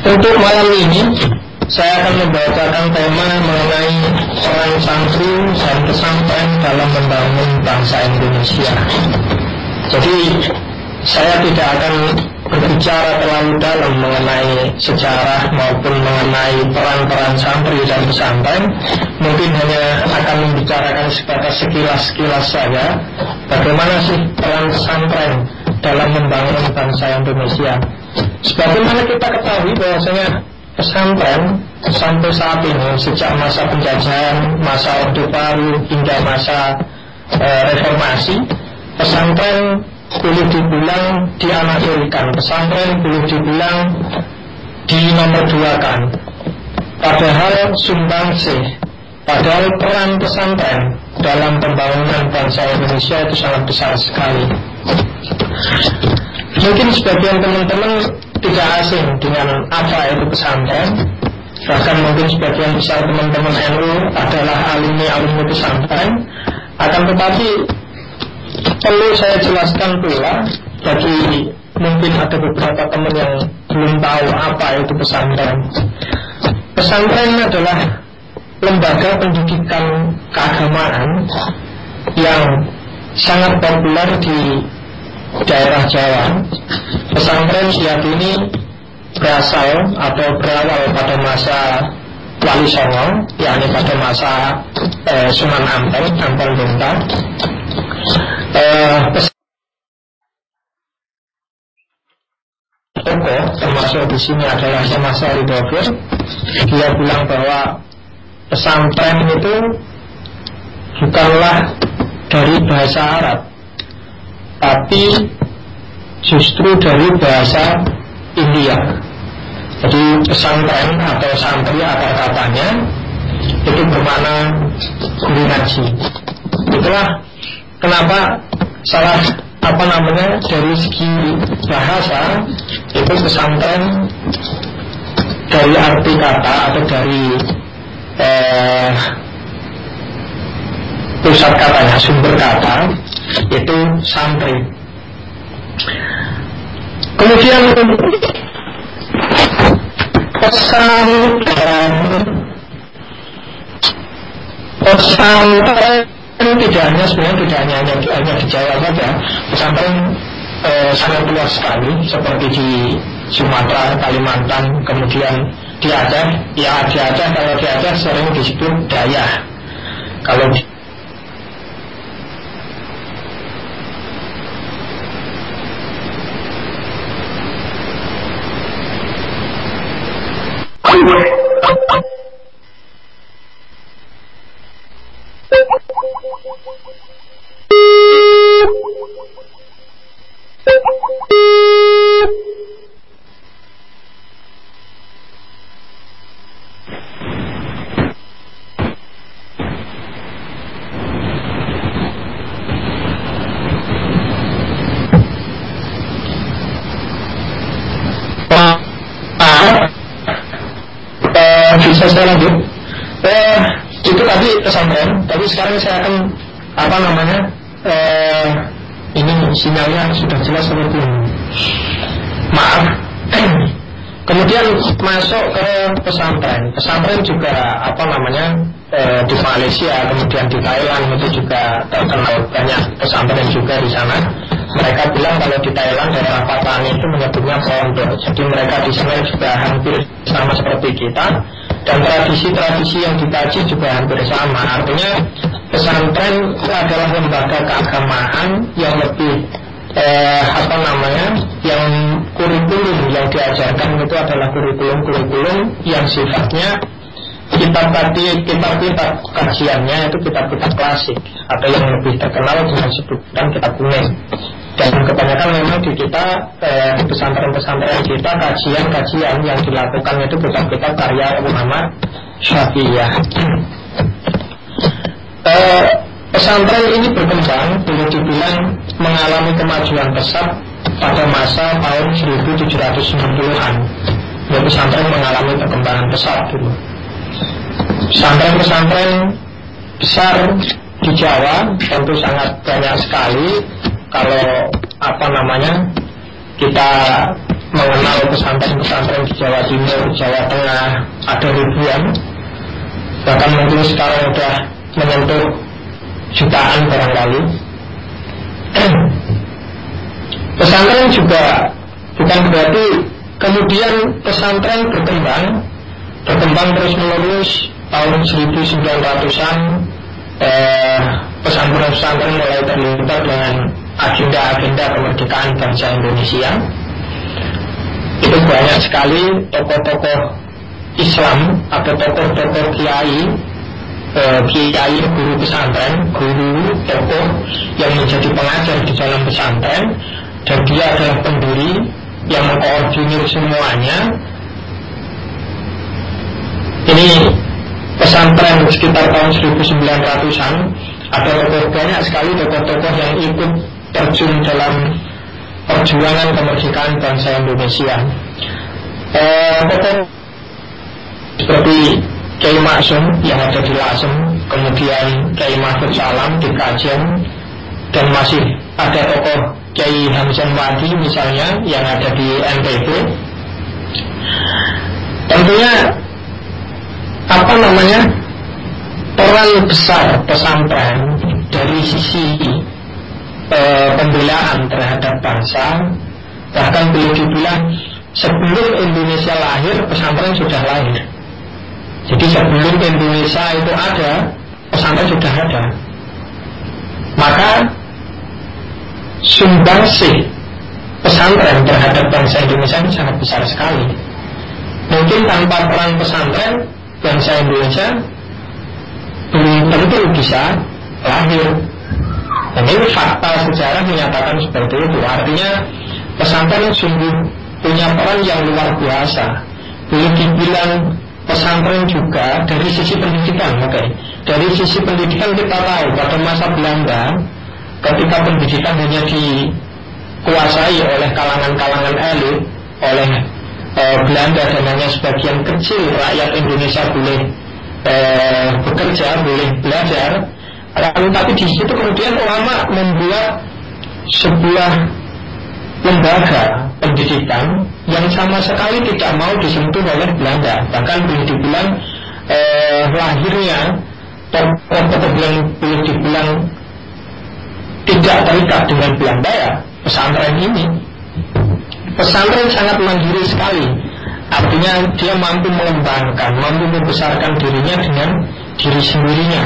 Untuk malam ini saya akan membacakan tema mengenai peran santri dan pesantren dalam membangun bangsa Indonesia. Jadi saya tidak akan berbicara terlalu dalam mengenai sejarah maupun mengenai peran-peran santri dan pesantren. Mungkin hanya akan membicarakan sebatas sekilas-sekilas saja. Bagaimana sih peran pesantren dalam membangun bangsa Indonesia. Sebagaimana kita ketahui bahwasanya pesantren sampai saat ini sejak masa penjajahan masa Orde Baru hingga masa eh, reformasi pesantren boleh dibilang dianaktirikan pesantren boleh dibilang di nomor dua kan padahal sumbangsih padahal peran pesantren dalam pembangunan bangsa Indonesia itu sangat besar sekali mungkin sebagian teman-teman tidak asing dengan apa itu pesantren bahkan mungkin sebagian besar teman-teman NU adalah alumni alumni pesantren akan tetapi perlu saya jelaskan pula bagi mungkin ada beberapa teman yang belum tahu apa itu pesantren. Pesantren adalah lembaga pendidikan keagamaan yang sangat populer di daerah Jawa. Pesantren ini berasal atau berawal pada masa Wali Songo, yakni pada masa eh, Sunan Ampel, Ampel Bunta eh, tokoh termasuk di sini adalah Mas Ridofir dia bilang bahwa pesantren itu bukanlah dari bahasa Arab tapi justru dari bahasa India. Jadi pesantren atau santri akar katanya itu bermakna guru ngaji. Itulah Kenapa salah apa namanya dari segi bahasa itu pesantren dari arti kata atau dari eh, pusat katanya sumber kata itu santri. Kemudian pesantren pesantren ini tidak hanya sebenarnya tidak hanya hanya, hanya di Jawa saja, pesantren eh, sangat luas sekali seperti di Sumatera, Kalimantan, kemudian di Aceh. Ya di Aceh kalau di Aceh sering disebut daya. Kalau di saya lanjut. Eh, itu tadi pesantren. Tapi sekarang saya akan apa namanya eh, ini sinyalnya sudah jelas seperti ini. Maaf. Kemudian masuk ke pesantren. Pesantren juga apa namanya eh, di Malaysia kemudian di Thailand itu juga terkenal banyak pesantren juga di sana. Mereka bilang kalau di Thailand daerah Patani itu menyebutnya pondok. Jadi mereka di sana juga hampir sama seperti kita dan tradisi-tradisi yang dikaji juga hampir sama. Artinya pesantren adalah lembaga keagamaan yang lebih eh, apa namanya yang kurikulum yang diajarkan itu adalah kurikulum-kurikulum yang sifatnya kitab tadi kitab-kitab kajiannya itu kitab-kitab klasik. Atau yang lebih terkenal dengan sebutan kitab kuning dan kebanyakan memang di kita eh, di pesantren-pesantren kita kajian-kajian yang dilakukan itu kitab-kitab karya ulama Syafi'iyah. eh, pesantren ini berkembang boleh dibilang mengalami kemajuan pesat pada masa tahun 1790-an. Ya, pesantren mengalami perkembangan pesat dulu. Pesantren-pesantren besar di Jawa tentu sangat banyak sekali kalau apa namanya kita mengenal pesantren-pesantren di Jawa Timur, Jawa Tengah ada ribuan. Bahkan mungkin sekarang sudah menyentuh jutaan barangkali. Pesantren juga bukan berarti kemudian pesantren berkembang berkembang terus menerus tahun 1900-an eh, pesantren-pesantren mulai terlibat dengan agenda-agenda kemerdekaan bangsa Indonesia. Itu banyak sekali tokoh-tokoh Islam atau tokoh-tokoh kiai eh, kiai guru pesantren guru tokoh yang menjadi pengajar di dalam pesantren. Dan dia adalah pendiri yang mengkoordinir semuanya. Ini pesantren sekitar tahun 1900-an ada tokoh banyak sekali tokoh-tokoh yang ikut terjun dalam perjuangan kemerdekaan bangsa Indonesia. Eh, seperti Kiai Maksum yang ada di Lasem, kemudian Kiai Mahfud Salam di Kajen, dan masih ada tokoh Kiai Hamzan Wadi misalnya yang ada di NTB. Tentunya apa namanya peran besar pesantren dari sisi e, pembelaan terhadap bangsa. Bahkan boleh dibilang sebelum Indonesia lahir pesantren sudah lahir. Jadi sebelum Indonesia itu ada pesantren sudah ada. Maka sumbangsih pesantren terhadap bangsa Indonesia ini sangat besar sekali. Mungkin tanpa peran pesantren bangsa Indonesia belum tentu bisa lahir. Dan fakta sejarah menyatakan seperti itu. Artinya pesantren sungguh punya peran yang luar biasa. Boleh dibilang pesantren juga dari sisi pendidikan, oke. Okay. Dari sisi pendidikan kita tahu pada masa Belanda ketika pendidikan hanya dikuasai oleh kalangan-kalangan elit, oleh eh, Belanda dan hanya sebagian kecil rakyat Indonesia boleh eh, bekerja, boleh belajar. Lalu tapi di situ kemudian ulama membuat sebuah lembaga pendidikan yang sama sekali tidak mau disentuh oleh Belanda. Bahkan boleh dibilang eh, lahirnya tokoh-tokoh boleh dibilang tidak terikat dengan Belanda ya pesantren ini pesantren sangat mandiri sekali. Artinya dia mampu mengembangkan, mampu membesarkan dirinya dengan diri sendirinya,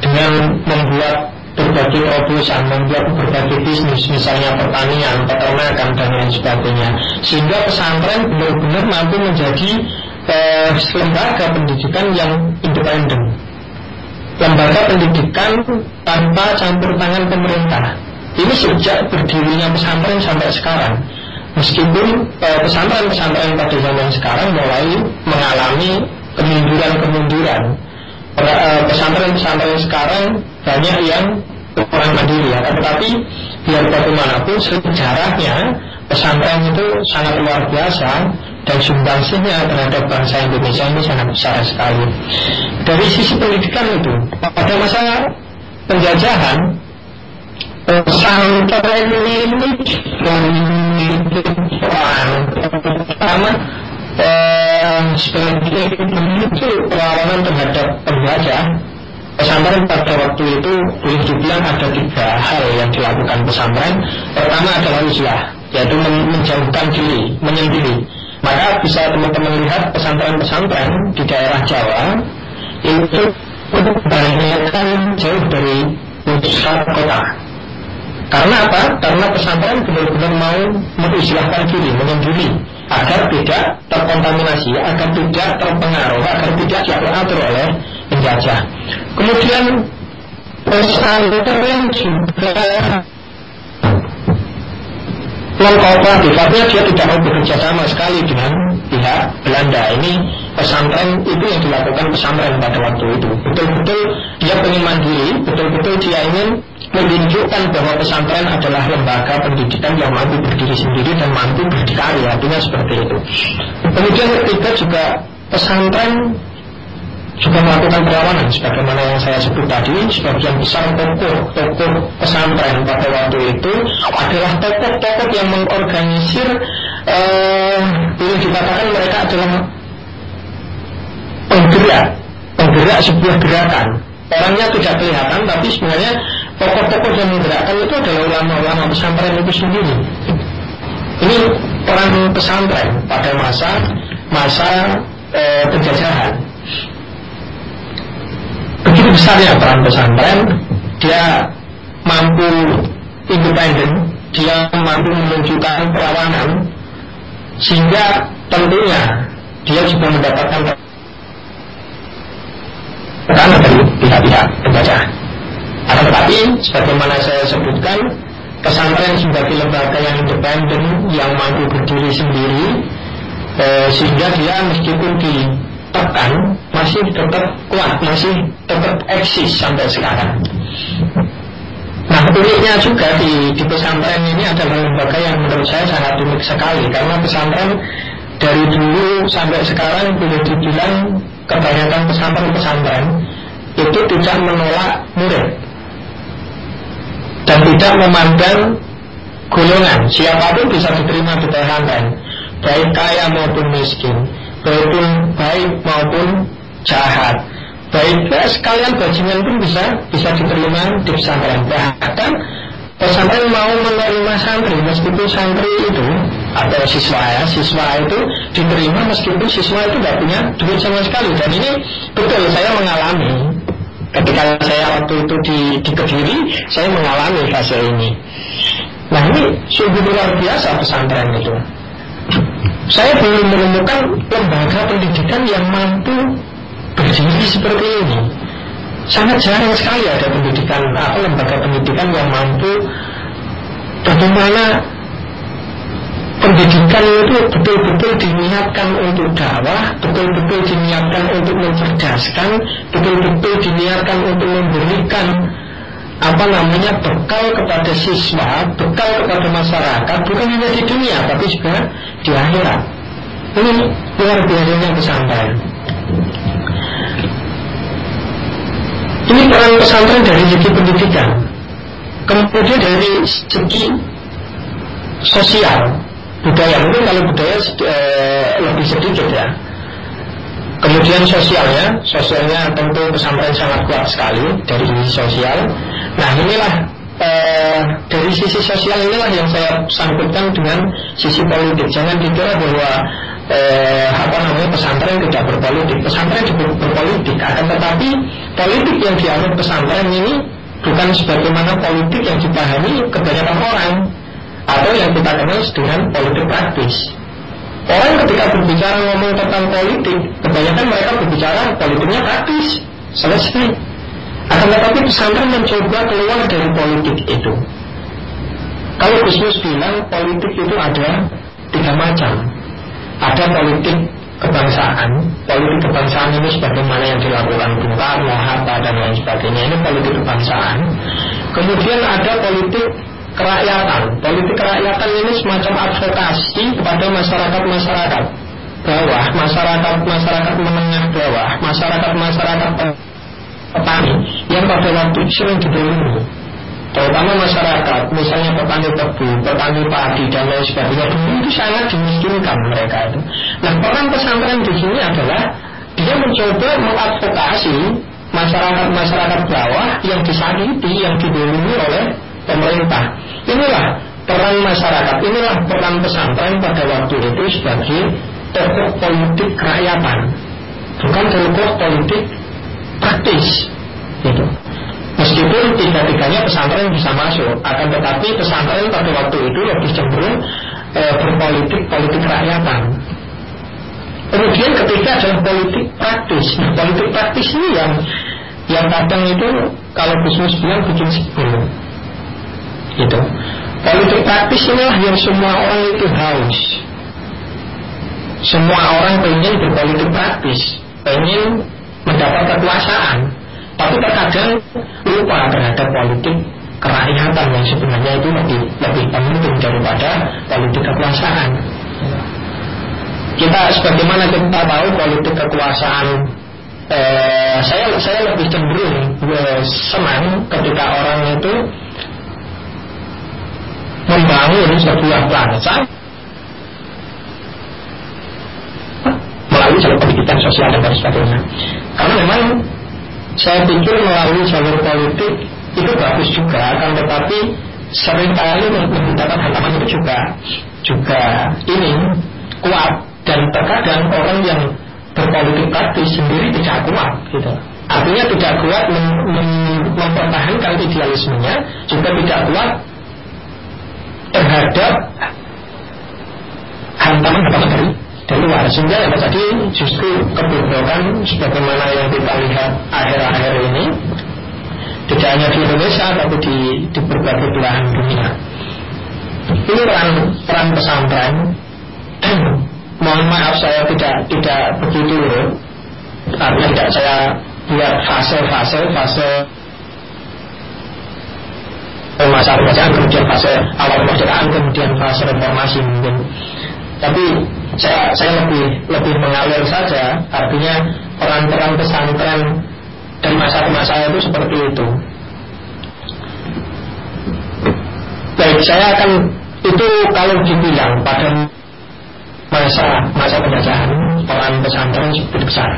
dengan membuat berbagai terobosan, membuat berbagai bisnis, misalnya pertanian, peternakan dan lain sebagainya. Sehingga pesantren benar-benar mampu menjadi eh, lembaga pendidikan yang independen, lembaga pendidikan tanpa campur tangan pemerintah. Ini sejak berdirinya pesantren sampai sekarang. Meskipun eh, pesantren-pesantren pada zaman sekarang mulai mengalami kemunduran-kemunduran. Eh, pesantren-pesantren sekarang banyak yang orang mandiri ya, tetapi biar bagaimanapun sejarahnya pesantren itu sangat luar biasa dan sumbangsihnya terhadap bangsa Indonesia ini sangat besar sekali. Dari sisi pendidikan itu, pada masa penjajahan pesantren ini perang pertama eh, sebagai itu perlawanan terhadap penjajah pesantren pada waktu itu boleh dibilang ada tiga hal yang dilakukan pesantren. Pertama adalah uzlah yaitu menjauhkan diri menyendiri. Maka bisa teman-teman lihat pesantren-pesantren di daerah Jawa itu kebanyakan jauh dari pusat kota. Karena apa? Karena pesantren benar-benar mau mengislahkan diri, menyendiri agar tidak terkontaminasi, agar tidak terpengaruh, agar tidak diatur oleh penjajah. Kemudian pesantren juga non kooperatif, artinya dia tidak mau bekerja sama sekali dengan pihak Belanda. Ini pesantren itu yang dilakukan pesantren pada waktu itu. Betul-betul dia ingin mandiri, betul-betul dia ingin menunjukkan bahwa pesantren adalah lembaga pendidikan yang mampu berdiri sendiri dan mampu berdikari, artinya seperti itu. Kemudian ketiga juga pesantren juga melakukan perlawanan sebagaimana yang saya sebut tadi sebagian besar tokoh-tokoh pesantren pada waktu itu adalah tokoh-tokoh yang mengorganisir eh, boleh dikatakan mereka adalah penggerak, penggerak sebuah gerakan. Orangnya tidak kelihatan, tapi sebenarnya tokoh-tokoh yang menggerakkan itu adalah ulama-ulama pesantren itu sendiri. Ini peran pesantren pada masa masa e, penjajahan. Begitu besarnya peran pesantren, dia mampu independen, dia mampu menunjukkan perlawanan, sehingga tentunya dia juga mendapatkan tekanan dari pihak-pihak penjajah. Akan tetapi, sebagaimana saya sebutkan, pesantren sebagai lembaga yang independen yang mampu berdiri sendiri eh, sehingga dia meskipun ditekan masih tetap kuat masih tetap eksis sampai sekarang. Nah uniknya juga di, di pesantren ini adalah lembaga yang menurut saya sangat unik sekali karena pesantren dari dulu sampai sekarang boleh dibilang kebanyakan pesantren-pesantren itu tidak menolak murid dan tidak memandang golongan. Siapa pun bisa diterima di pesantren baik kaya maupun miskin baik baik maupun jahat. Baik ya, sekalian bajingan pun bisa bisa diterima di pesantren. Bahkan pesantren mau menerima santri meskipun santri itu atau siswa ya siswa itu diterima meskipun siswa itu tidak punya duit sama sekali. Dan ini betul saya mengalami ketika saya waktu itu di, di Kediri saya mengalami fase ini. Nah ini sungguh luar biasa pesantren itu. Saya belum menemukan lembaga pendidikan yang mampu berdiri seperti ini. Sangat jarang sekali ada pendidikan apa lembaga pendidikan yang mampu bagaimana pendidikan itu betul-betul diniatkan untuk dakwah, betul-betul diniatkan untuk mencerdaskan, betul-betul diniatkan untuk memberikan apa namanya bekal kepada siswa, bekal kepada masyarakat, bukan hanya di dunia, tapi juga di akhirat. Ini luar biasanya pesantren. Ini peran pesantren dari segi pendidikan. Kemudian dari segi sosial, budaya mungkin kalau budaya e, lebih sedikit ya. Kemudian sosialnya sosialnya tentu pesantren sangat kuat sekali dari sisi sosial. Nah inilah e, dari sisi sosial inilah yang saya sangkutkan dengan sisi politik. Jangan dikira bahwa e, apa namanya pesantren tidak berpolitik. Pesantren juga berpolitik akan tetapi politik yang dianut pesantren ini bukan sebagaimana politik yang dipahami kebanyakan orang atau yang kita kenal dengan politik praktis. Orang ketika berbicara ngomong tentang politik, kebanyakan mereka berbicara politiknya praktis, selesai. Akan tetapi pesantren mencoba keluar dari politik itu. Kalau Gusmus bilang politik itu ada tiga macam. Ada politik kebangsaan, politik kebangsaan ini sebagaimana yang dilakukan Bung Karno, Hatta dan lain sebagainya ini politik kebangsaan. Kemudian ada politik kerakyatan. Politik kerakyatan ini semacam advokasi kepada masyarakat-masyarakat bawah, masyarakat-masyarakat menengah bawah, masyarakat-masyarakat petani yang pada waktu itu sering didolimi terutama masyarakat misalnya petani tebu, petani padi dan lain sebagainya itu sangat dimiskinkan mereka itu. Nah peran pesantren di sini adalah dia mencoba mengadvokasi masyarakat-masyarakat bawah yang disakiti, yang didolimi oleh pemerintah. Inilah peran masyarakat, inilah peran pesantren pada waktu itu sebagai tokoh politik kerakyatan, bukan tokoh politik praktis. Gitu. Meskipun tiga-tiganya pesantren bisa masuk, akan tetapi pesantren pada waktu itu lebih cenderung e, berpolitik politik kerakyatan. Kemudian ketiga adalah politik praktis. Nah, politik praktis ini yang yang kadang itu kalau bisnis bilang bikin sebelum Gitu. Politik praktis inilah yang semua orang itu haus. Semua orang ingin berpolitik praktis, ingin mendapat kekuasaan, tapi terkadang lupa terhadap politik kerakyatan yang sebenarnya itu lebih lebih penting daripada politik kekuasaan. Kita sebagaimana kita tahu politik kekuasaan eh, saya saya lebih cenderung eh, senang ketika orang itu membangun sebuah bangsa. Melalui jalur pendidikan sosial dan sebagainya. Karena memang saya pikir melalui jalur politik itu bagus juga akan tetapi sering kali menggunakan hantaman itu juga juga ini kuat dan terkadang orang yang berpolitik praktis sendiri tidak kuat gitu. Artinya tidak kuat mem mem mempertahankan idealismenya juga tidak kuat terhadap hantaman-hantaman dari dari luar. Sehingga yang tadi justru kebobrokan sebagaimana yang kita lihat akhir-akhir ini tidak hanya di Indonesia tapi di, di berbagai belahan dunia. Ini peran peran pesantren. Mohon maaf saya tidak tidak begitu Artinya tidak saya buat fase-fase fase masa kerajaan kemudian fase awal kemerdekaan kemudian fase reformasi mungkin. Tapi saya saya lebih lebih mengalir saja artinya peran-peran pesantren dan masa ke masa itu seperti itu. Baik saya akan itu kalau dibilang pada masa masa penjajahan peran pesantren cukup besar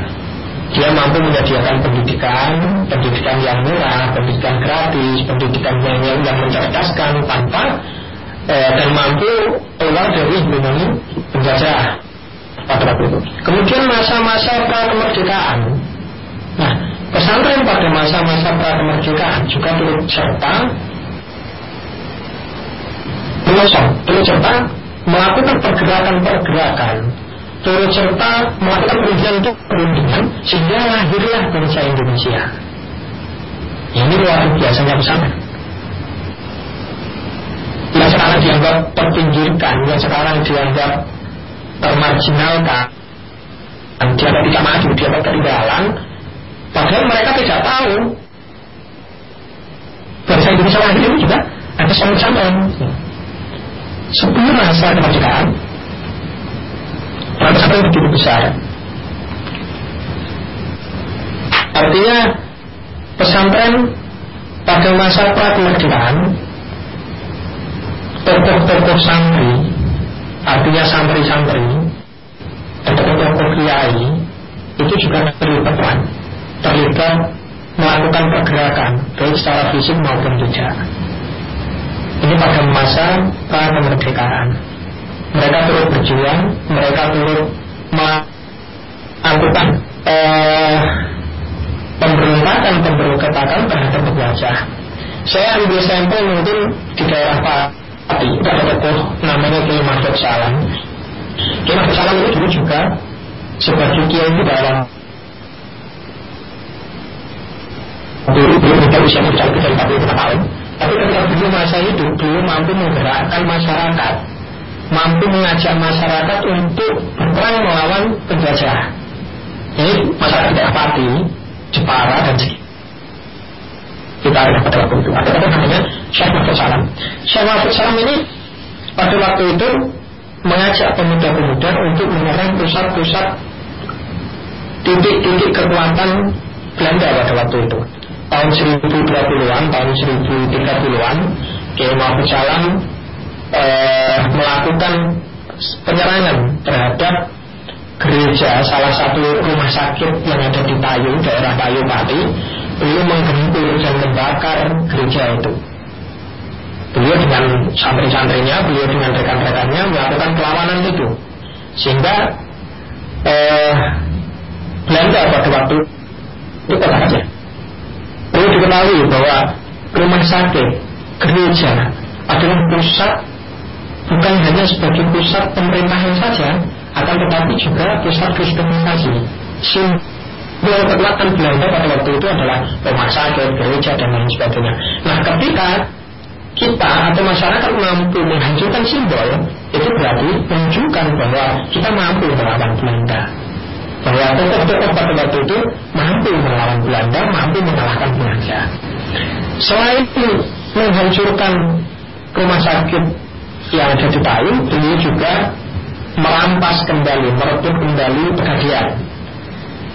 dia mampu menyediakan pendidikan, pendidikan yang murah, pendidikan gratis, pendidikan yang yang, yang mencerdaskan tanpa eh, dan mampu keluar dari lindungi penjajah pada waktu itu. Kemudian masa-masa pra kemerdekaan. Nah, pesantren pada masa-masa pra kemerdekaan juga turut serta menyosong, turut serta melakukan pergerakan-pergerakan turut serta melakukan perundingan untuk perundingan sehingga lahirlah bangsa Indonesia. Ini luar biasanya bersama. Yang sekarang dianggap terpinggirkan, yang sekarang dianggap termarginalkan, dan dianggap tidak maju, dianggap ketinggalan, padahal mereka tidak tahu bangsa Indonesia lahir ini juga ada sama-sama. Sebelum masa kemerdekaan, Maka yang begitu besar. Artinya Pesantren Pada masa pra-kemerdekaan Tokoh-tokoh santri Artinya santri-santri Dan tokoh-tokoh kiai Itu juga terlibat. Terlibat melakukan pergerakan Baik secara fisik maupun tidak. Ini pada masa pra-kemerdekaan mereka turut berjuang, mereka turut melakukan eh, pemberontakan pemberontakan terhadap penjajah. Saya ambil sampel mungkin di daerah Pati, ada tokoh namanya Kiai Mahfud Salam. Kiai Mahfud Salam itu dulu juga sebagai kiai di dalam dulu belum kita usia mencapai dari 45 tahun. Tapi ketika dulu masa itu, belum mampu menggerakkan masyarakat mampu mengajak masyarakat untuk berperang melawan penjajah. Ini masyarakat tidak pati, Jepara dan kita ada pada waktu itu. Ada apa namanya Syekh Mahfud Salam. Syekh Mahfud Salam ini pada waktu itu mengajak pemuda-pemuda untuk menyerang pusat-pusat titik-titik kekuatan Belanda pada waktu itu. Tahun 1020-an, tahun 1030-an, Kiai Mahfud Salam eh, melakukan penyerangan terhadap gereja salah satu rumah sakit yang ada di Payu, daerah Payu Pati, beliau menggempur dan membakar gereja itu. Beliau dengan santri-santrinya, beliau dengan rekan-rekannya melakukan perlawanan itu, sehingga eh, Belanda pada waktu itu saja. Perlu diketahui bahwa rumah sakit, gereja adalah pusat bukan hanya sebagai pusat pemerintahan saja, akan tetapi juga pusat kristenisasi. Simbol kekuatan Belanda pada waktu itu adalah rumah sakit, gereja, dan lain sebagainya. Nah, ketika kita atau masyarakat mampu menghancurkan simbol, itu berarti menunjukkan bahwa kita mampu melawan Belanda. Bahwa tokoh-tokoh pada waktu itu mampu melawan Belanda, mampu mengalahkan Belanda. Selain menghancurkan rumah sakit yang ada di Palu beliau juga merampas kembali, merebut kembali pegadean.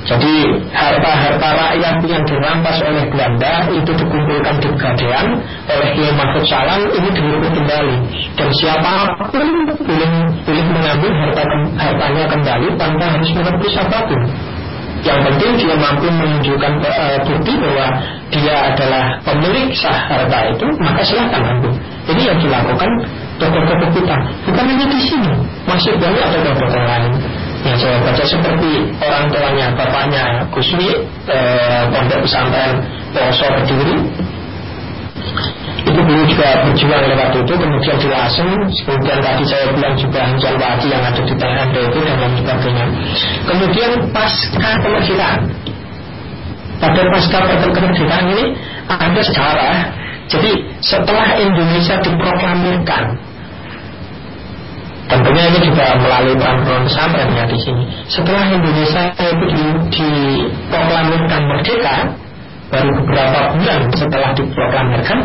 Jadi harta-harta rakyat yang dirampas oleh Belanda itu dikumpulkan di pegadean oleh Kiai Mahfud Salam ini direbut kembali dan siapa pun boleh boleh mengambil harta hartanya kembali tanpa harus menebus apa pun. Yang penting dia mampu menunjukkan uh, bukti bahwa dia adalah pemilik sah harta itu, maka silahkan ambil. Ini yang dilakukan tokoh-tokoh kita. Bukan hanya di sini, masih banyak tokoh-tokoh lain. Yang saya baca seperti orang tuanya, bapaknya Gusmi, eh, pesantren Poso Berdiri, itu dulu juga berjuang lewat itu kemudian dilasem kemudian tadi saya bilang juga Hanjal Wadi yang ada di TND itu dan lain sebagainya. Kemudian pasca kemerdekaan pada pasca kemerdekaan ini ada sejarah. Jadi setelah Indonesia diproklamirkan tentunya ini juga melalui peran-peran pesantren ya di sini. Setelah Indonesia itu diproklamirkan merdeka baru beberapa bulan setelah diproklamirkan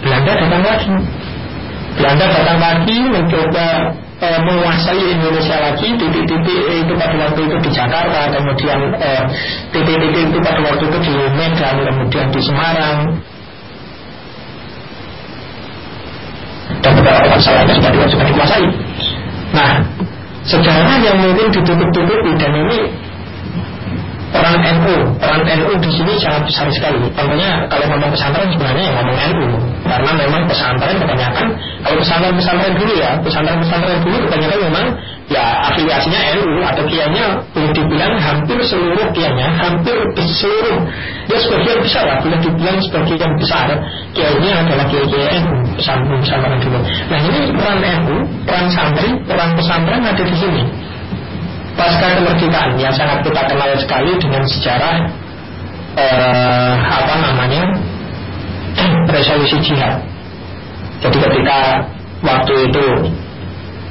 Belanda datang lagi. Belanda datang lagi mencoba e, menguasai Indonesia lagi titik-titik itu pada waktu itu di Jakarta kemudian eh, titik-titik itu pada waktu itu di Medan kemudian di Semarang. Dan beberapa sudah, sudah dikuasai nah sejarah yang mungkin ditutup-tutupi dan ini Peran NU, peran NU di sini sangat besar sekali. Tentunya kalau ngomong pesantren sebenarnya yang ngomong NU, karena memang pesantren kebanyakan kalau pesantren-pesantren dulu ya, pesantren-pesantren dulu kebanyakan memang ya afiliasinya NU atau kiainya boleh dibilang hampir seluruh kiainya, hampir seluruh ya sebagian besar lah, boleh dibilang sebagian besar kiainya adalah kiai-kiai NU pesantren-pesantren dulu. Nah ini peran NU, peran santri, peran pesantren ada di sini pasca kemerdekaan yang sangat kita kenal sekali dengan sejarah eh, apa namanya resolusi jihad. Jadi ketika waktu itu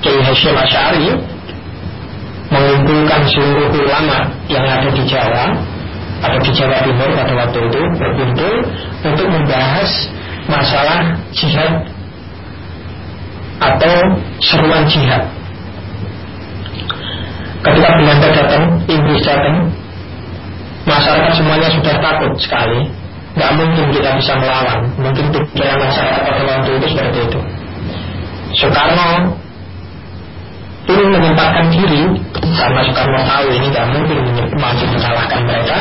Kiai Hashim Asy'ari mengumpulkan seluruh ulama yang ada di Jawa atau di Jawa Timur pada waktu itu berkumpul untuk membahas masalah jihad atau seruan jihad Ketika Belanda datang, Inggris datang, masyarakat semuanya sudah takut sekali. Gak mungkin kita bisa melawan. Mungkin pikiran masyarakat pada waktu itu seperti itu. Soekarno ingin menyempatkan diri karena Soekarno tahu ini gak mungkin mampu mengalahkan mereka.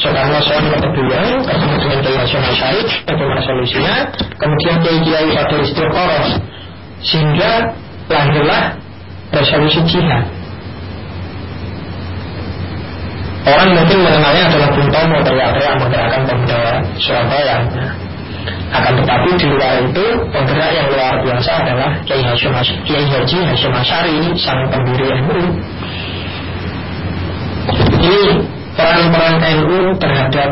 Soekarno soal ke beliau ketemu dengan Kiai Nasional Syarif, bagaimana solusinya. Kemudian Kiai Kiai pada istiqoroh sehingga lahirlah resolusi jihad Orang mungkin mengenalnya adalah Bung Tomo teriak-teriak menggerakkan pemuda Surabaya. Akan tetapi di luar itu penggerak yang luar biasa adalah Kiai Hashim Kiai Haji Hashim Asyari sang pendiri NU. Ini peran-peran NU terhadap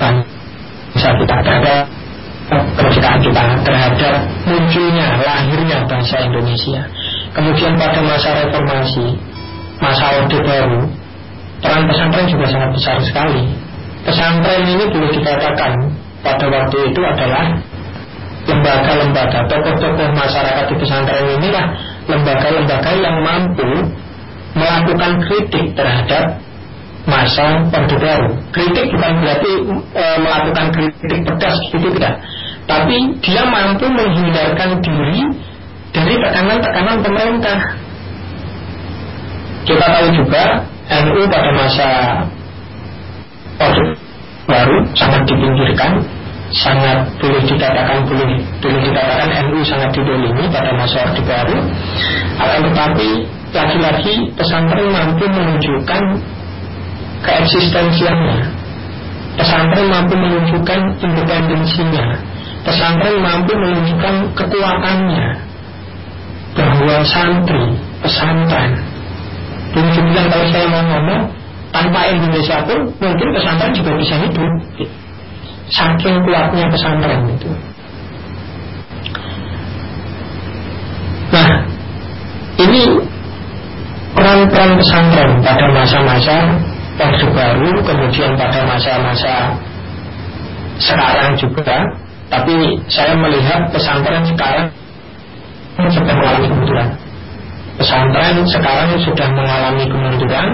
bangsa kita terhadap kemerdekaan kita terhadap munculnya lahirnya bangsa Indonesia. Kemudian pada masa reformasi, masa Orde Baru, peran pesantren juga sangat besar sekali. Pesantren ini boleh dikatakan pada waktu itu adalah lembaga-lembaga, tokoh-tokoh masyarakat di pesantren inilah lembaga-lembaga yang mampu melakukan kritik terhadap masa Orde Baru. Kritik bukan berarti e, melakukan kritik pedas itu tidak, tapi dia mampu menghindarkan diri dari tekanan-tekanan pemerintah. Kita tahu juga NU pada masa Orde Baru sangat dipinggirkan sangat boleh dikatakan boleh boleh dikatakan NU sangat didolimi pada masa Orde Baru. Akan tetapi lagi-lagi pesantren mampu menunjukkan keeksistensiannya pesantren mampu menunjukkan independensinya. Pesantren mampu menunjukkan kekuatannya. Bahwa santri pesantren jadi bilang kalau saya mau ngomong tanpa Indonesia pun mungkin pesantren juga bisa hidup. Saking kuatnya pesantren itu. Nah, ini peran-peran pesantren pada masa-masa Orde Baru, kemudian pada masa-masa sekarang juga. Tapi saya melihat pesantren sekarang sedang mengalami kemunduran pesantren sekarang sudah mengalami kemunduran.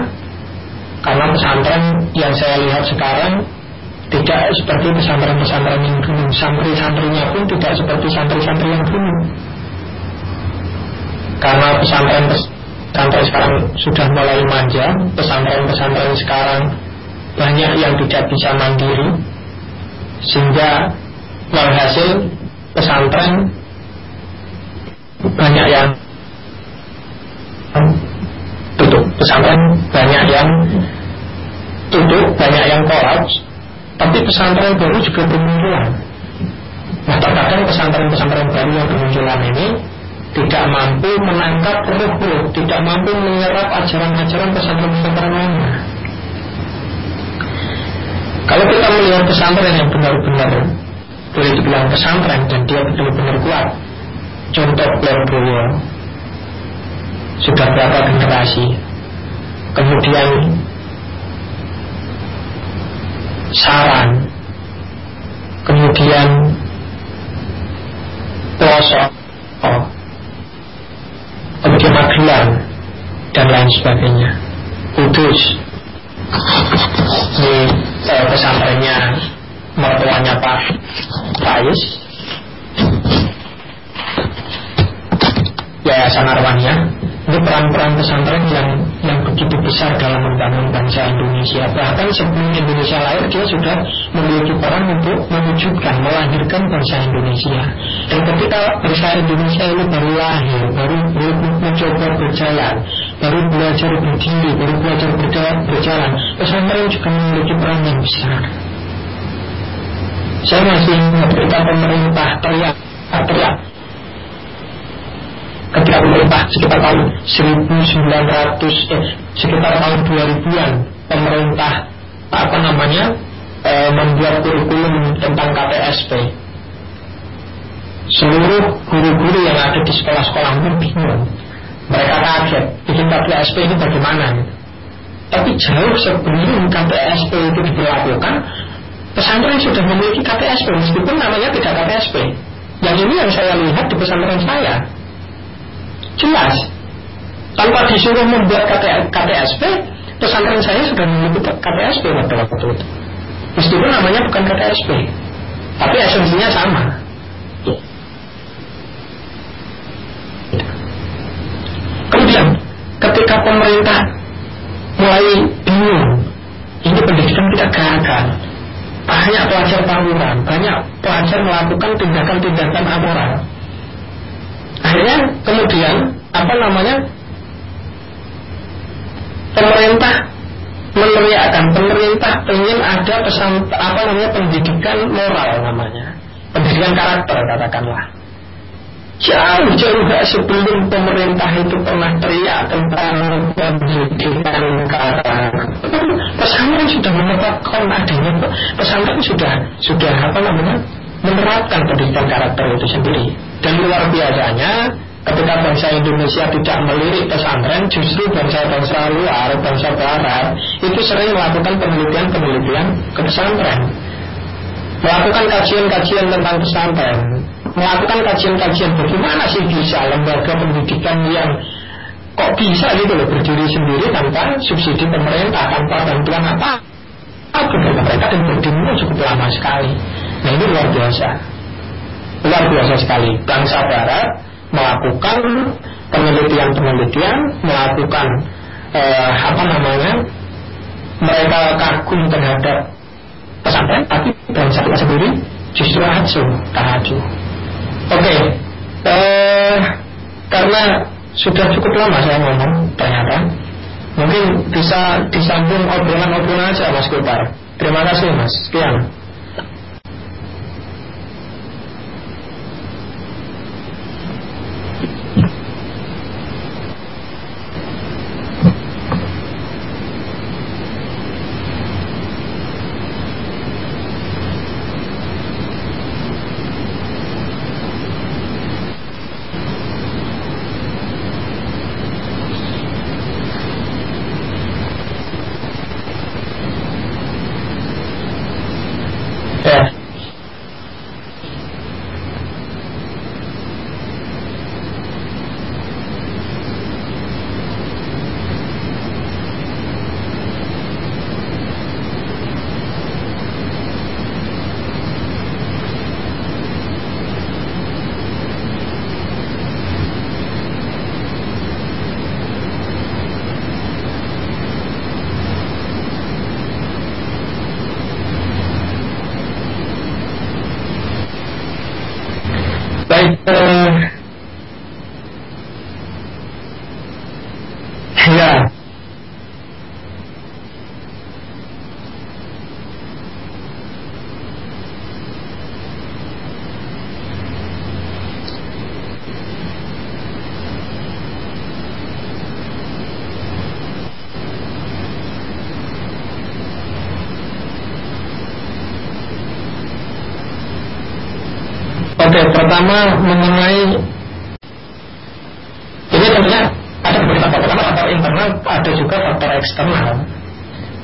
Karena pesantren yang saya lihat sekarang tidak seperti pesantren-pesantren yang dulu santri-santrinya pun tidak seperti santri-santri yang dulu karena pesantren pesantren sekarang sudah mulai manja pesantren-pesantren sekarang banyak yang tidak bisa mandiri. Sehingga walhasil pesantren banyak yang tutup pesantren banyak yang tutup banyak yang kolaps tapi pesantren baru juga bermunculan. Nah terkadang pesantren-pesantren baru yang bermunculan ini tidak mampu menangkap ruh-ruh tidak mampu menyerap ajaran-ajaran pesantren-pesantren lainnya. Kalau kita melihat pesantren yang benar-benar boleh dibilang pesantren dan dia benar-benar kuat. Contoh Lorboyo sudah berapa generasi. Kemudian saran kemudian pelosok kemudian Magelang dan lain sebagainya. Kudus. Ini eh, pesantrennya mertuanya Pak Faiz. Yayasan Arwania ini peran-peran pesantren yang yang begitu besar dalam membangun bangsa Indonesia. Bahkan sebelum Indonesia lahir dia sudah memiliki peran untuk mewujudkan melahirkan bangsa Indonesia. Dan ketika bangsa Indonesia ini baru lahir baru, baru mencoba berjalan baru belajar berdiri baru belajar berjalan, berjalan pesantren juga memiliki peran yang besar. Saya masih ingat ketika pemerintah teriak teriak ketika pemerintah sekitar tahun 1900 eh, sekitar tahun 2000-an pemerintah apa namanya e, membuat kurikulum tentang KTSP seluruh guru-guru yang ada di sekolah-sekolah pun bingung. Mereka kaget bikin KTSP ini bagaimana? Tapi jauh sebelum KTSP itu diberlakukan pesantren sudah memiliki KTSP meskipun namanya tidak KTSP yang ini yang saya lihat di pesantren saya Jelas. Tanpa disuruh membuat KTSP, pesantren saya sudah memiliki KTSP pada waktu itu. Meskipun namanya bukan KTSP, tapi esensinya sama. Kemudian, ketika pemerintah mulai bingung, ini pendidikan kita gagal, banyak pelajar tawuran, banyak pelajar melakukan tindakan-tindakan amoral akhirnya kemudian apa namanya pemerintah meneriakkan pemerintah ingin ada pesan apa namanya pendidikan moral namanya. Pendidikan karakter katakanlah. Jauh-jauh sebelum pemerintah itu pernah teriak tentang pendidikan karakter. Pesantren sudah menetapkan adanya pesantren sudah sudah apa namanya menerapkan pendidikan karakter itu sendiri. Dan luar biasanya ketika bangsa Indonesia tidak melirik pesantren justru bangsa-bangsa luar, bangsa barat itu sering melakukan penelitian-penelitian ke pesantren. Melakukan kajian-kajian tentang pesantren. Melakukan kajian-kajian bagaimana sih bisa lembaga pendidikan yang kok bisa gitu loh berdiri sendiri tanpa subsidi pemerintah tanpa bantuan apa. Apa mereka dan berdirinya cukup lama sekali nah ini luar biasa. Luar biasa sekali. Bangsa barat melakukan penelitian-penelitian melakukan eh, apa namanya mereka kagum terhadap pesantren tapi bangsa kita sendiri justru acuh teraju oke eh, karena sudah cukup lama saya ngomong ternyata. Mungkin bisa disambung obrolan-obrolan aja Mas Gopar. Terima kasih Mas. Sekian Right Oke, pertama mengenai ini tentunya ada beberapa faktor. Pertama faktor internal, ada juga faktor eksternal.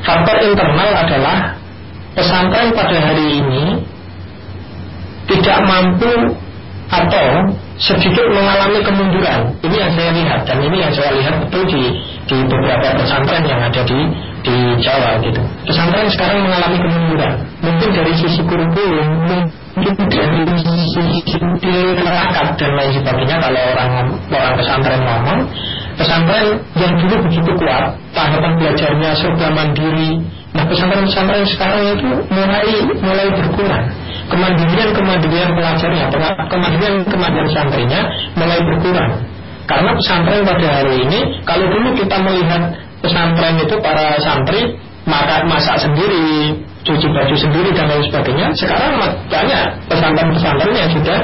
Faktor internal adalah pesantren pada hari ini tidak mampu atau sedikit mengalami kemunduran. Ini yang saya lihat dan ini yang saya lihat betul di di beberapa pesantren yang ada di di Jawa gitu. Pesantren sekarang mengalami kemunduran. Mungkin dari sisi kurikulum, masyarakat dan lain sebagainya. Kalau orang orang pesantren ngomong, pesantren yang dulu begitu kuat, tahapan belajarnya serba mandiri. Nah pesantren-pesantren sekarang itu mulai mulai berkurang kemandirian-kemandirian pelajarnya, kemandirian-kemandirian santrinya mulai berkurang. Karena pesantren pada hari ini, kalau dulu kita melihat pesantren itu para santri maka masak sendiri, cuci baju sendiri dan lain sebagainya. Sekarang banyak pesantren-pesantren yang sudah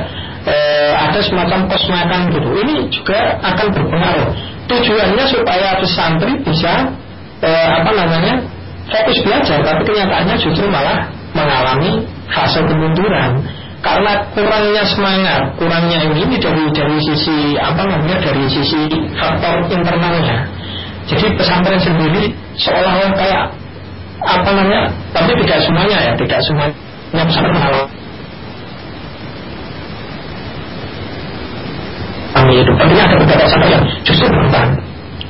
eh, ada semacam kos makan gitu. Ini juga akan berpengaruh. Tujuannya supaya pesantren bisa eh, apa namanya fokus belajar, tapi kenyataannya justru malah mengalami fase kemunduran karena kurangnya semangat, kurangnya ini dari dari sisi apa namanya dari sisi faktor internalnya. Jadi pesantren sendiri seolah-olah kayak apa namanya, tapi tidak semuanya ya, tidak semuanya pesantren mengalami itu. Tentunya ada beberapa pesantren yang justru berubah.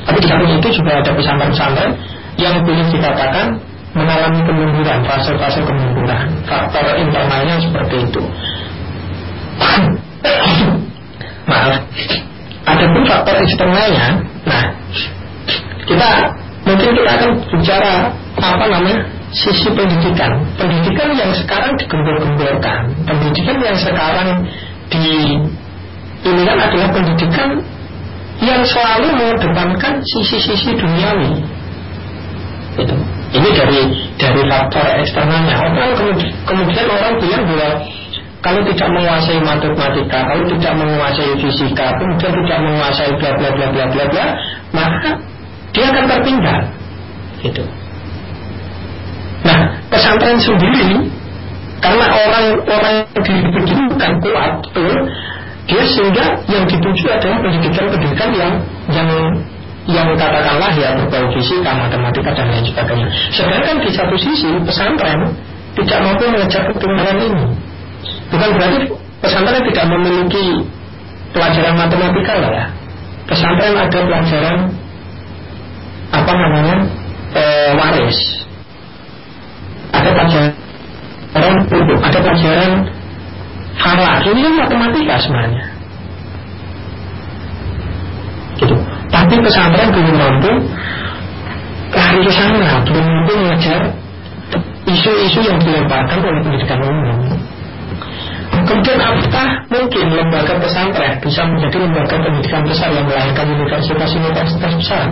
Tapi di samping itu juga ada pesantren-pesantren yang boleh dikatakan mengalami kemunduran, fase-fase kemunduran. Faktor internalnya seperti itu. Maaf. Adapun faktor eksternalnya, nah kita mungkin kita akan bicara apa namanya sisi pendidikan. Pendidikan yang sekarang digembor-gemborkan, pendidikan yang sekarang di ini kan adalah pendidikan yang selalu mengedepankan sisi-sisi duniawi. Itu. Ini dari dari faktor eksternalnya. Orang kemudian, kemudian orang bilang bahwa kalau tidak menguasai matematika, kalau tidak menguasai fisika, kemudian tidak menguasai bla bla bla bla bla bla, maka dia akan tertinggal. Gitu. Pesantren sendiri karena orang-orang dibutuhkan kuat, betul, dia sehingga yang dituju adalah pendidikan-pendidikan yang yang yang katakanlah ya berbau fisika, matematika dan lain sebagainya. Sedangkan di satu sisi pesantren tidak mampu mengejar ketinggalan ini. Bukan berarti pesantren tidak memiliki pelajaran matematika lah ya. Pesantren ada pelajaran apa namanya e, waris. Ada pelajaran ada pelajaran falak. Ini kan matematika sebenarnya. Gitu. Tapi pesantren belum mampu lari ke sana, belum mampu mengejar isu-isu yang dilemparkan oleh pendidikan umum. Kemudian apakah mungkin lembaga pesantren bisa menjadi lembaga pendidikan besar yang melahirkan universitas-universitas besar?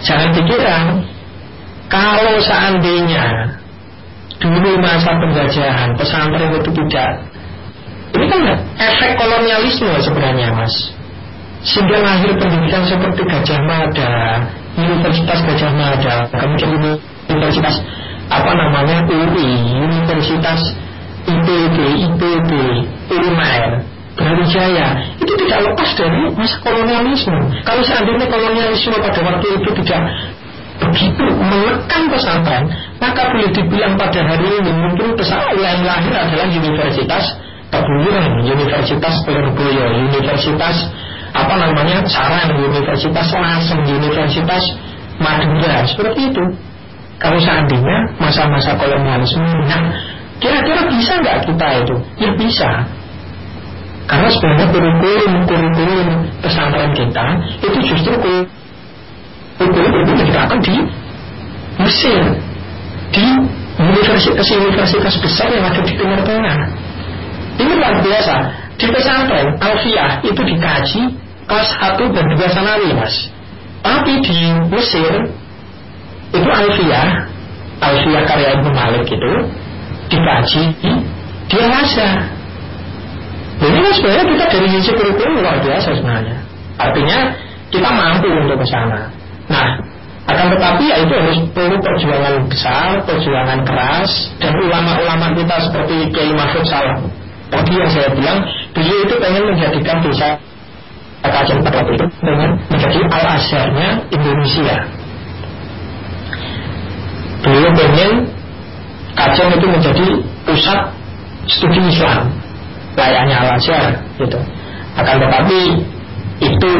Jangan pikiran kalau seandainya dulu masa penjajahan pesantren itu tidak. Ini kan efek kolonialisme sebenarnya mas. Sehingga lahir pendidikan seperti Gajah Mada Universitas Gajah Mada kemudian Universitas apa namanya UI Universitas IPB, IPB, Umair, Brawijaya. Itu tidak lepas dari masa kolonialisme. Kalau seandainya kolonialisme pada waktu itu tidak begitu menekan pesantren, maka boleh dibilang pada hari ini mungkin pesantren yang lahir adalah Universitas Pegunungan, Universitas Purboyo, Universitas apa namanya Saran, Universitas Lasem, Universitas Madura, seperti itu. Kalau seandainya masa-masa kolonialisme, nah Kira-kira bisa nggak kita itu? Ya bisa. Karena sebenarnya kurikulum-kurikulum pesantren kita itu justru kurikulum itu diterapkan di Mesir, di universitas-universitas besar yang ada di Timur Tengah. Ini luar biasa. Di pesantren Alfiah itu dikaji kelas 1 dan 2 sanawi mas. Tapi di Mesir itu Alfiah, Alfiah karya Ibnu Malik itu dikaji rasa ini kan sebenarnya kita dari sisi kurikulum luar biasa sebenarnya artinya kita mampu untuk ke sana nah akan tetapi ya itu harus perlu perjuangan besar perjuangan keras dan ulama-ulama kita seperti Kiai Mahfud Salam Tadi yang saya bilang, beliau itu pengen menjadikan desa kajian pada itu dengan menjadi al azharnya Indonesia. Beliau pengen kajian itu menjadi pusat studi Islam, layaknya al azhar gitu. Akan tetapi itu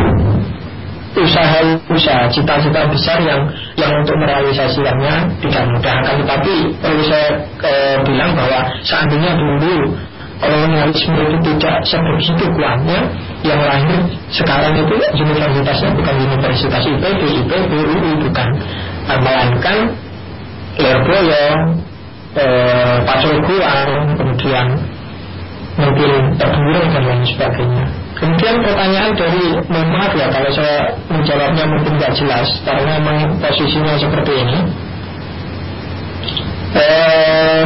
usaha-usaha cita-cita besar yang yang untuk merealisasikannya tidak mudah akan tetapi perlu saya e, bilang bahwa seandainya dulu kolonialisme itu tidak sebegitu kuatnya yang lahir sekarang itu universitasnya bukan universitas IPB, IPB, UI bukan melainkan Lerboyo, e, Paculkuan, kemudian mungkin terburung dan lain sebagainya. Kemudian pertanyaan dari mohon maaf ya kalau saya menjawabnya mungkin tidak jelas karena memang posisinya seperti ini. Eh,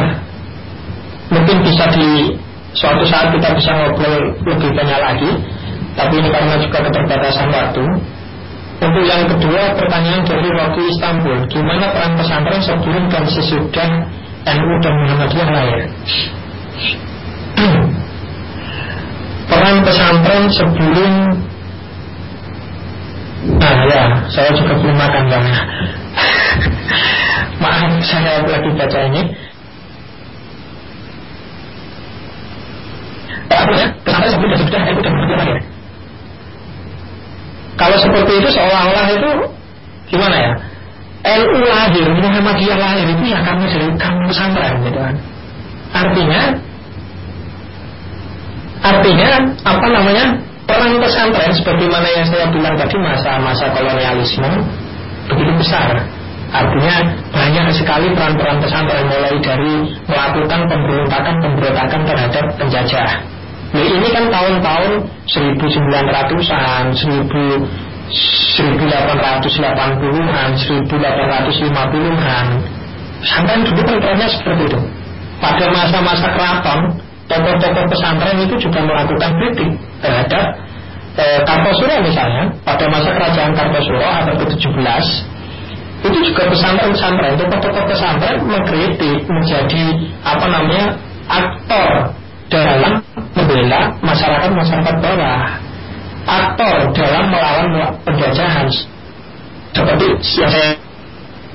mungkin bisa di suatu saat kita bisa ngobrol lebih banyak lagi, tapi ini karena juga keterbatasan waktu. Untuk yang kedua pertanyaan dari waktu Istanbul, gimana peran pesantren sebelum dan sesudah NU dan Muhammadiyah lahir? Pesantren sebelum Nah ya, saya juga belum makan karena Maaf, saya lagi baca ini ya? Dan sudah ya. Kalau seperti itu seolah-olah itu Gimana ya? NU lahir, Muhammadiyah lahir itu ya karena dari kamu pesantren gitu kan Artinya Artinya apa namanya perang pesantren sebagaimana yang saya bilang tadi masa-masa kolonialisme begitu besar. Artinya banyak sekali peran-peran pesantren mulai dari melakukan pemberontakan-pemberontakan terhadap penjajah. Nah, ini kan tahun-tahun 1900-an, 1880-an, 1850-an. Sampai dulu kan seperti itu. Pada masa-masa keraton, tokoh-tokoh pesantren itu juga melakukan kritik terhadap e, Kartosuro misalnya. Pada masa kerajaan Kartosuro abad ke-17 itu juga pesantren-pesantren tokoh-tokoh pesantren mengkritik menjadi apa namanya aktor dalam membela masyarakat-masyarakat bawah. Aktor dalam melawan penjajahan. Seperti yang saya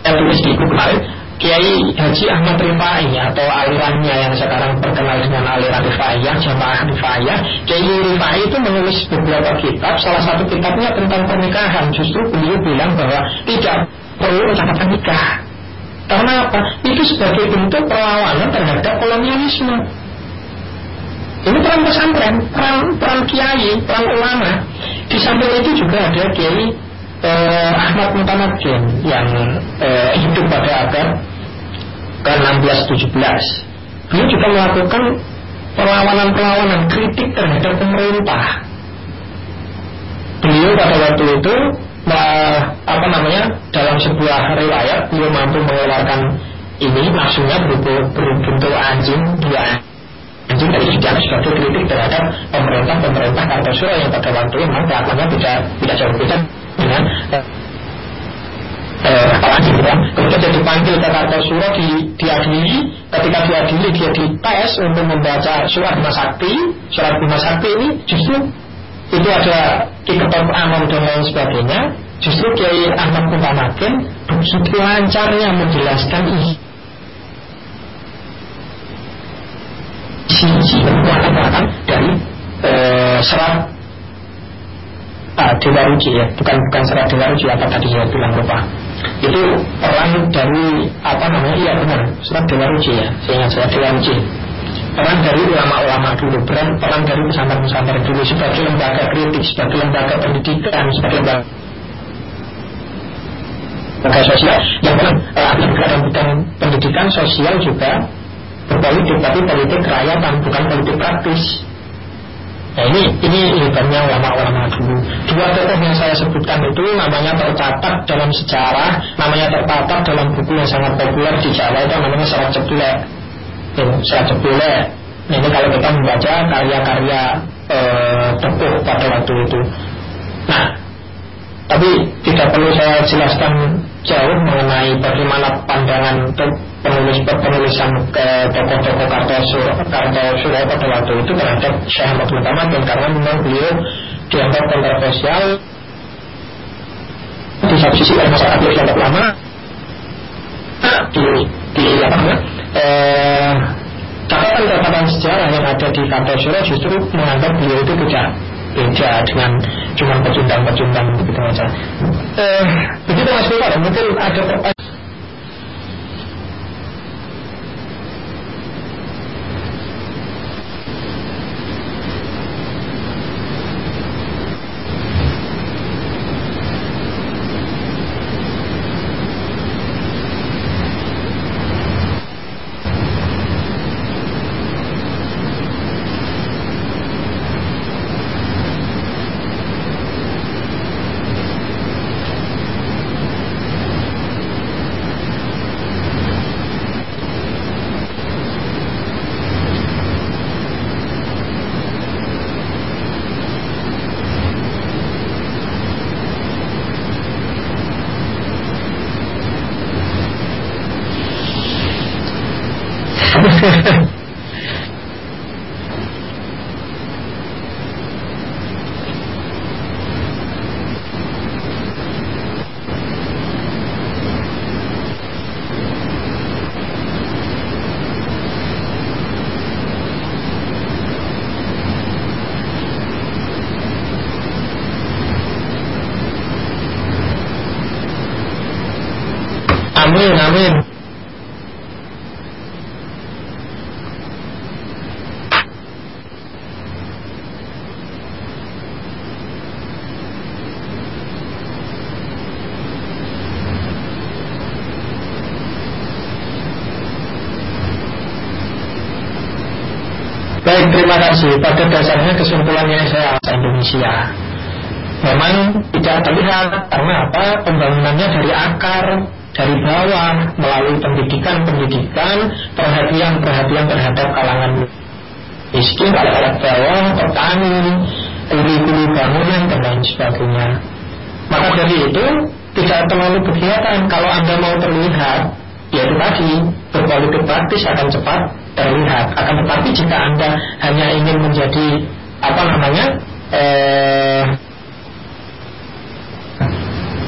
tulis di buku kemarin Kiai Haji Ahmad Rifai atau alirannya yang sekarang terkenal dengan aliran Rifaiyah, Jamaah Rifaiyah. Kiai Rifai itu menulis beberapa kitab, salah satu kitabnya tentang pernikahan. Justru beliau bilang bahwa tidak perlu catatan nikah. Karena apa? Itu sebagai bentuk perlawanan terhadap kolonialisme. Ini peran pesantren, peran, peran kiai, peran ulama. Di samping itu juga ada kiai eh, Ahmad Mutamakin yang eh, hidup pada abad ke-16-17 beliau juga melakukan perlawanan-perlawanan kritik terhadap pemerintah. Beliau pada waktu itu apa namanya dalam sebuah riwayat beliau mampu mengeluarkan ini maksudnya berbentuk anjing dua anjing dari sejarah sebagai kritik terhadap pemerintah-pemerintah Kartosuro yang pada waktu itu memang kelakuannya tidak tidak jauh beda dengan eh, apalagi kan kemudian dia dipanggil ke Kartosuro di, diadili. Ketika diadili dia dites untuk membaca surat Bima Sakti. Surat Bima Sakti ini justru itu ada Kiketom Amon dan lain sebagainya. Justru Kiai Ahmad Kuntamakin begitu lancarnya menjelaskan isi-isi kekuatan dari eh, serat uh, Dewa Ruci ya. Bukan bukan serat Dewa Ruci apa tadi saya bilang lupa itu peran dari apa namanya? Iya benar. Surat Dewa Ruci ya. Ingat saya Dewa Ruci. Peran dari ulama-ulama dulu peran peran dari pesantren-pesantren dulu sebagai lembaga kritik sebagai lembaga pendidikan sebagai lembaga lembaga sosial. Yang memang uh, dalam bidang pendidikan sosial juga berpolitik tapi politik rakyatan bukan politik praktis Nah ini ini hebatnya ulama-ulama dulu. Dua tokoh yang saya sebutkan itu namanya tercatat dalam sejarah, namanya tercatat dalam buku yang sangat populer di Jawa itu namanya Serat Jebule. Serat Jebule. Nah, ini kalau kita membaca karya-karya eh, tepuh pada waktu itu. Nah, tapi tidak perlu saya jelaskan jauh mengenai bagaimana pandangan penulis penulisan ke tokoh-tokoh Kartosuro Kartosuro pada waktu itu terhadap Syekh Abdul dan karena memang beliau dianggap kontroversial. Di satu sisi oleh masyarakat yang dianggap lama di, di apa namanya eh, catatan-catatan sejarah yang ada di Kartosuro justru menganggap beliau itu tidak beda dengan cuma pecundang-pecundang begitu saja. Eh, begitu Mas Bapak, mungkin ada pertanyaan. Amin, amin. Baik, terima kasih. Pada dasarnya kesimpulannya saya Indonesia memang tidak terlihat karena apa pembangunannya dari akar dari bawah melalui pendidikan-pendidikan, perhatian-perhatian terhadap kalangan miskin, kalangan bawah, petani, kuli-kuli bangunan dan lain sebagainya. Maka dari itu tidak terlalu kegiatan kalau Anda mau terlihat, yaitu tadi berpolitik praktis akan cepat terlihat. Akan tetapi jika Anda hanya ingin menjadi apa namanya eh,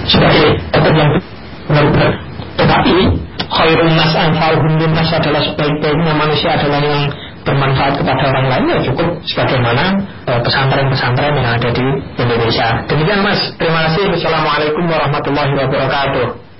sebagai yang benar-benar tetapi khairun nas anfa'uhum nas adalah sebaik-baiknya manusia adalah yang bermanfaat kepada orang lain ya cukup sebagaimana eh, pesantren-pesantren yang ada di Indonesia. Demikian Mas, terima kasih. Wassalamualaikum warahmatullahi wabarakatuh.